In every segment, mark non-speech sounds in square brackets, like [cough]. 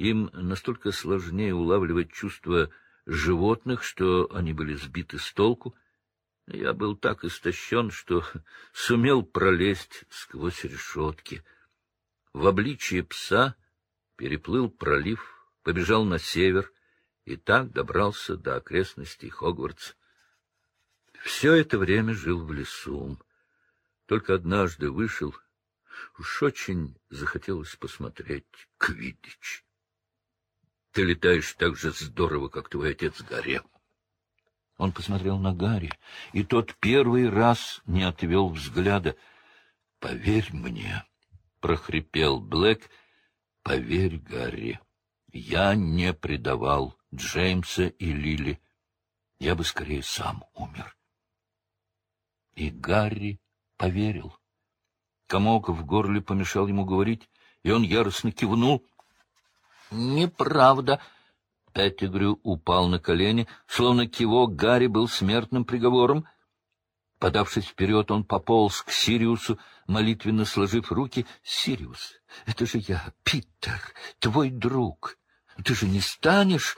Им настолько сложнее улавливать чувства животных, что они были сбиты с толку. Я был так истощен, что [laughs] сумел пролезть сквозь решетки. В обличье пса переплыл пролив, побежал на север и так добрался до окрестностей Хогвартса. Все это время жил в лесу. Только однажды вышел, уж очень захотелось посмотреть Квидич. Ты летаешь так же здорово, как твой отец Гарри. Он посмотрел на Гарри, и тот первый раз не отвел взгляда. — Поверь мне, — прохрипел Блэк, — поверь, Гарри, я не предавал Джеймса и Лили. Я бы скорее сам умер. И Гарри поверил. Комок в горле помешал ему говорить, и он яростно кивнул. — Неправда! Петтигрю упал на колени, словно кивок Гарри был смертным приговором. Подавшись вперед, он пополз к Сириусу, молитвенно сложив руки. — Сириус, это же я, Питер, твой друг. Ты же не станешь...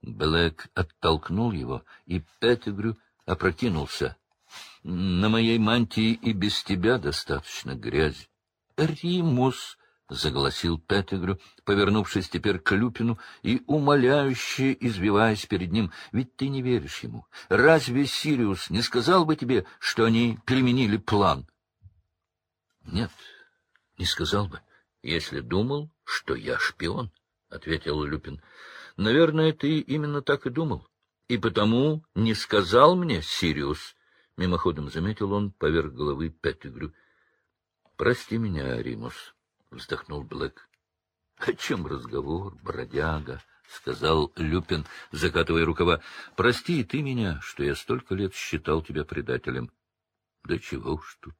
Блэк оттолкнул его, и Петтигрю опрокинулся. — На моей мантии и без тебя достаточно грязи. — Римус! — загласил Петтигрю, повернувшись теперь к Люпину и умоляюще извиваясь перед ним. — Ведь ты не веришь ему. Разве Сириус не сказал бы тебе, что они переменили план? — Нет, не сказал бы, если думал, что я шпион, — ответил Люпин. — Наверное, ты именно так и думал. И потому не сказал мне Сириус, — мимоходом заметил он поверх головы Петтигрю. — Прости меня, Римус. — вздохнул Блэк. — О чем разговор, бродяга? — сказал Люпин, закатывая рукава. — Прости ты меня, что я столько лет считал тебя предателем. — Да чего уж тут.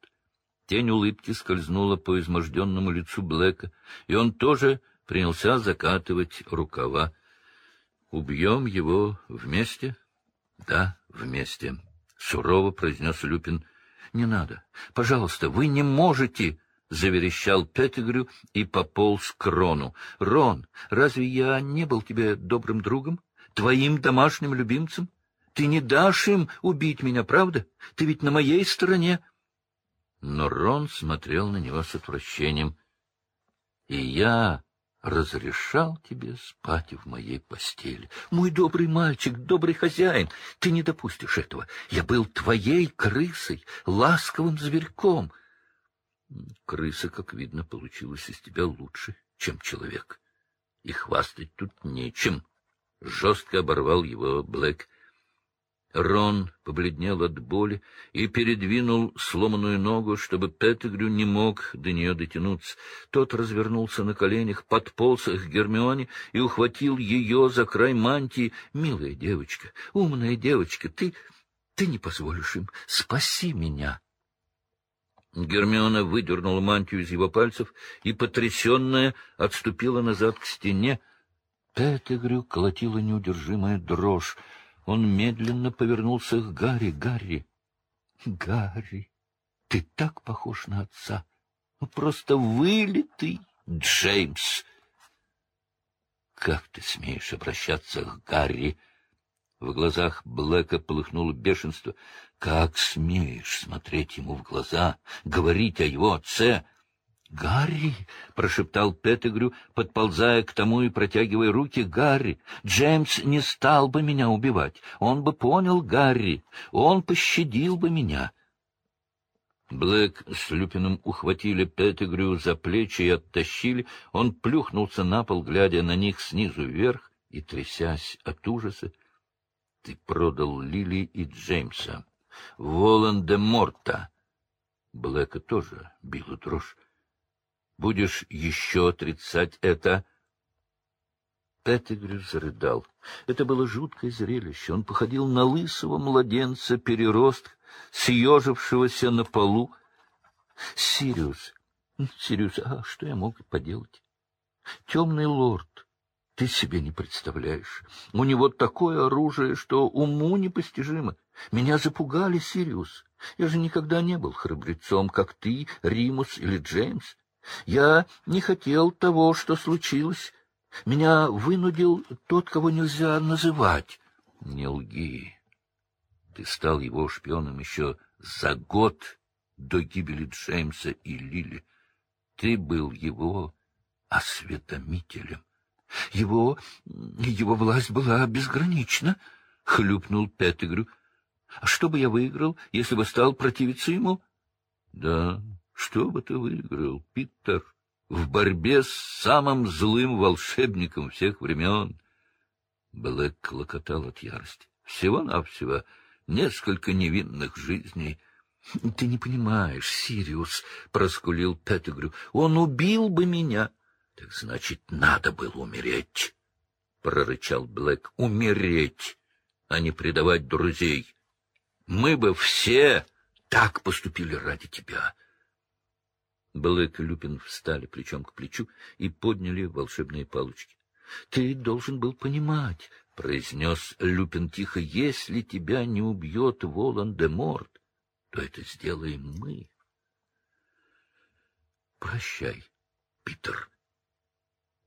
Тень улыбки скользнула по изможденному лицу Блэка, и он тоже принялся закатывать рукава. — Убьем его вместе? — Да, вместе, — сурово произнес Люпин. — Не надо. Пожалуйста, вы не можете... — заверещал Петтигрю и пополз к Рону. — Рон, разве я не был тебе добрым другом? Твоим домашним любимцем? Ты не дашь им убить меня, правда? Ты ведь на моей стороне. Но Рон смотрел на него с отвращением. — И я разрешал тебе спать в моей постели. Мой добрый мальчик, добрый хозяин, ты не допустишь этого. Я был твоей крысой, ласковым зверьком. — Крыса, как видно, получилась из тебя лучше, чем человек. И хвастать тут нечем. Жестко оборвал его Блэк. Рон побледнел от боли и передвинул сломанную ногу, чтобы Петтигрю не мог до нее дотянуться. Тот развернулся на коленях, подполз к Гермионе и ухватил ее за край мантии. — Милая девочка, умная девочка, ты... ты не позволишь им. Спаси меня! — Гермиона выдернула мантию из его пальцев и, потрясенная, отступила назад к стене. Петтигрю колотила неудержимая дрожь. Он медленно повернулся к Гарри. «Гарри! Гарри! Ты так похож на отца! Ну, просто вылитый Джеймс!» «Как ты смеешь обращаться к Гарри?» В глазах Блэка полыхнуло бешенство. Как смеешь смотреть ему в глаза, говорить о его отце? — Гарри! — прошептал Петтегрю, подползая к тому и протягивая руки. — Гарри! Джеймс не стал бы меня убивать. Он бы понял Гарри. Он пощадил бы меня. Блэк с Люпином ухватили Петтегрю за плечи и оттащили. Он плюхнулся на пол, глядя на них снизу вверх и трясясь от ужаса. — Ты продал Лили и Джеймса. Волан-де-Морта. Блэка тоже била дрожь. Будешь еще отрицать это? Петтигрю зарыдал. Это было жуткое зрелище. Он походил на лысого младенца, переростка, съежившегося на полу. Сириус, Сириус, а что я мог поделать? Темный лорд, ты себе не представляешь. У него такое оружие, что уму непостижимо. Меня запугали, Сириус. Я же никогда не был храбрецом, как ты, Римус или Джеймс. Я не хотел того, что случилось. Меня вынудил тот, кого нельзя называть. Не лги. Ты стал его шпионом еще за год до гибели Джеймса и Лили. Ты был его осведомителем. Его... его власть была безгранична, — хлюпнул Петтигрю. — А что бы я выиграл, если бы стал противиться ему? — Да, что бы ты выиграл, Питер, в борьбе с самым злым волшебником всех времен? Блэк клокотал от ярости. Всего-навсего несколько невинных жизней. — Ты не понимаешь, Сириус, — проскулил Петтигрю, — он убил бы меня. — Так значит, надо было умереть, — прорычал Блэк. — Умереть, а не предавать друзей. Мы бы все так поступили ради тебя. Блэк и Люпин встали плечом к плечу и подняли волшебные палочки. — Ты должен был понимать, — произнес Люпин тихо, — если тебя не убьет Волан-де-Морт, то это сделаем мы. — Прощай, Питер.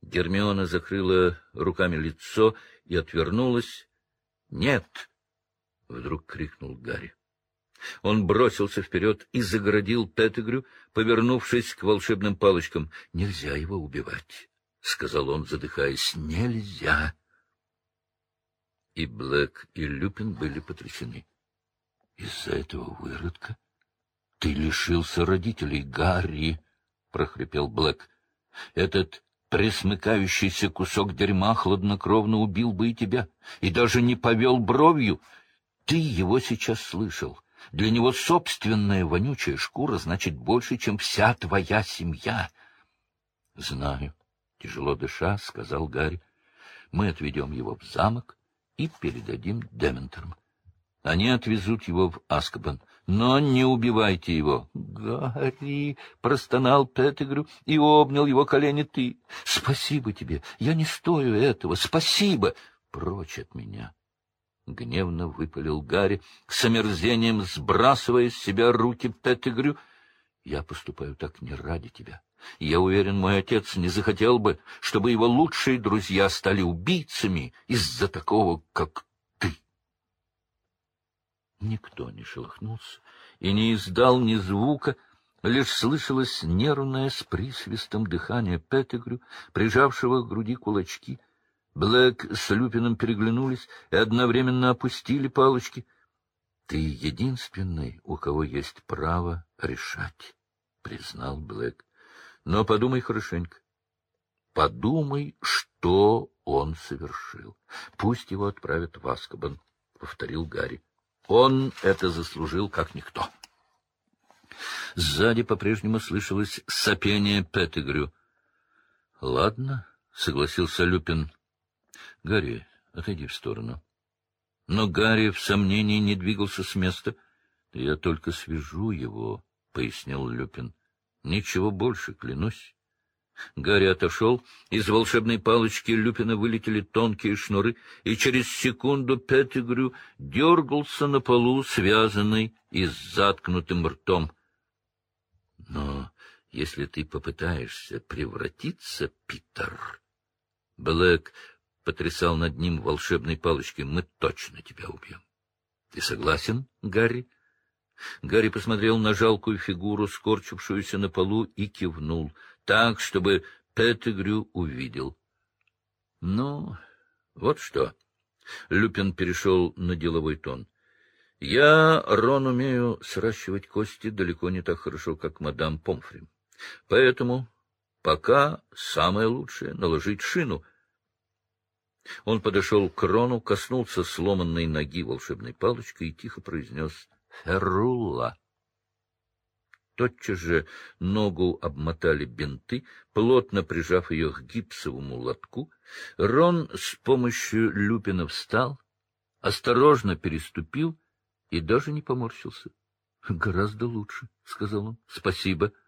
Гермиона закрыла руками лицо и отвернулась. — Нет! — вдруг крикнул Гарри. Он бросился вперед и загородил Петтигрю, повернувшись к волшебным палочкам. — Нельзя его убивать, — сказал он, задыхаясь. — Нельзя! И Блэк, и Люпин были потрясены. — Из-за этого выродка ты лишился родителей, Гарри, — прохрипел Блэк. — Этот пресмыкающийся кусок дерьма хладнокровно убил бы и тебя, и даже не повел бровью. Ты его сейчас слышал. Для него собственная вонючая шкура значит больше, чем вся твоя семья. — Знаю, — тяжело дыша, — сказал Гарри. — Мы отведем его в замок и передадим Дементорам. Они отвезут его в Аскобан. Но не убивайте его. — Гарри! — простонал Петтигрю и обнял его колени. — Ты! Спасибо тебе! Я не стою этого! Спасибо! Прочь от меня! — гневно выпалил Гарри, с омерзением сбрасывая с себя руки Петтигрю. — Я поступаю так не ради тебя. Я уверен, мой отец не захотел бы, чтобы его лучшие друзья стали убийцами из-за такого, как. Никто не шелохнулся и не издал ни звука, лишь слышалось нервное с присвистом дыхание Петтигрю, прижавшего к груди кулачки — Блэк с Люпином переглянулись и одновременно опустили палочки. — Ты единственный, у кого есть право решать, — признал Блэк. — Но подумай хорошенько. Подумай, что он совершил. Пусть его отправят в Аскобан, — повторил Гарри. Он это заслужил как никто. Сзади по-прежнему слышалось сопение Петтигрю. — Ладно, — согласился Люпин. — Гарри, отойди в сторону. Но Гарри в сомнении не двигался с места. — Я только свяжу его, — пояснил Люпин. — Ничего больше, клянусь. Гарри отошел, из волшебной палочки Люпина вылетели тонкие шнуры, и через секунду Петтигрю дергался на полу, связанный и с заткнутым ртом. — Но если ты попытаешься превратиться, Питер... Блэк потрясал над ним волшебной палочкой. — Мы точно тебя убьем. — Ты согласен, Гарри? Гарри посмотрел на жалкую фигуру, скорчившуюся на полу, и кивнул, так, чтобы Петтигрю увидел. — Ну, вот что. Люпин перешел на деловой тон. — Я, Рон, умею сращивать кости далеко не так хорошо, как мадам Помфри. Поэтому пока самое лучшее — наложить шину — он подошел к Рону, коснулся сломанной ноги волшебной палочкой и тихо произнес «Феррула». Тотчас же ногу обмотали бинты, плотно прижав ее к гипсовому лотку. Рон с помощью Люпина встал, осторожно переступил и даже не поморщился. — Гораздо лучше, — сказал он. — Спасибо. —